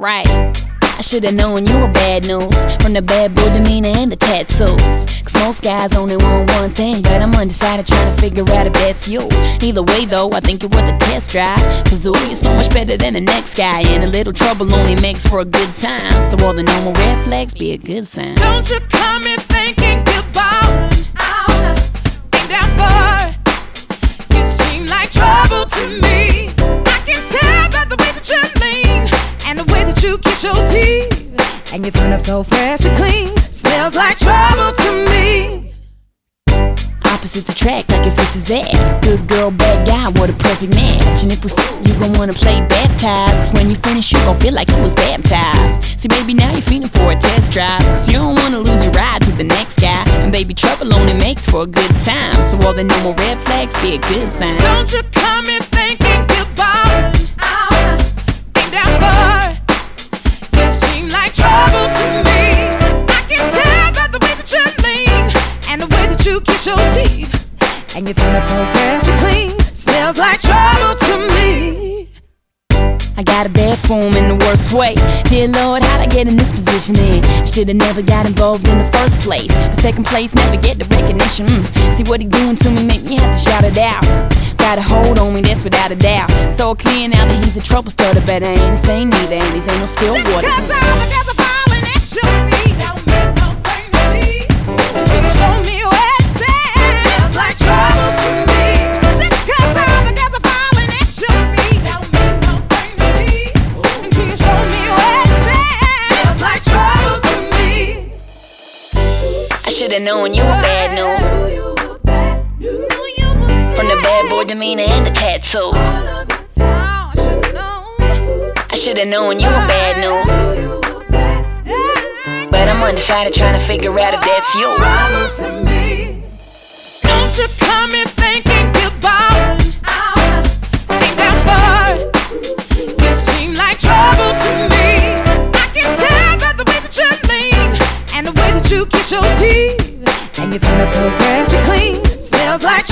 Right. I should've known you were bad news from the bad boy demeanor and the tattoos. Cause most guys only want one thing, but I'm undecided trying to figure out if that's you. Either way, though, I think you're worth a test drive. Cause ooh, you're so much better than the next guy, and a little trouble only makes for a good time. So all the normal red flags be a good sign. Don't you come in thinking goodbye. You kiss your teeth. And you turn up so fresh and clean. Smells like trouble to me. Opposites attract like your sister's at. Good girl, bad guy, what a perfect match. And if we f, you gon' wanna play baptized. Cause when you finish, you gon' feel like you was baptized. See, baby, now you're feeling for a test drive. Cause you don't wanna lose your ride to the next guy. And baby, trouble only makes for a good time. So all the normal red flags be a good sign. Don't you come way you kiss your teeth. And you turn up so fresh and clean. Smells like trouble to me. I got a bad form in the worst way. Dear Lord, how'd I get in this position? In should've never got involved in the first place. But second place, never get the recognition. Mm. See what he doing to me, make me have to shout it out. Got a hold on me, that's without a doubt. So clear now that he's a trouble starter, but I ain't the same neither, and these ain't no still Just water. cause all the Should've known you were bad news. From the bad boy demeanor and the tattoos. I should've known you were bad news. But I'm undecided trying to figure out if that's you. Don't you come in thinking you're goodbye. Ain't that far? You seem like trouble to me. I can tell by the way that you lean and the way that you kiss your teeth and your tongue up so fresh and clean. Smells like